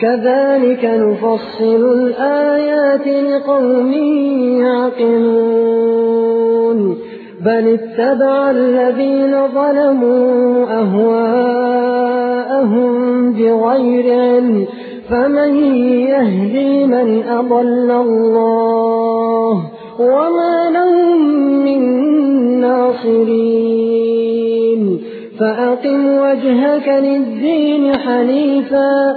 كذلك نفصل الآيات لقوم يعقلون. بل اتبع الذين ظلموا أهواءهم بغير علم. فمن يهدي من أضل الله وما لهم من ناصرين. فأقم وجهك للدين حنيفا.